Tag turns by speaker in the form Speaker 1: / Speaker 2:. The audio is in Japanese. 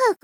Speaker 1: は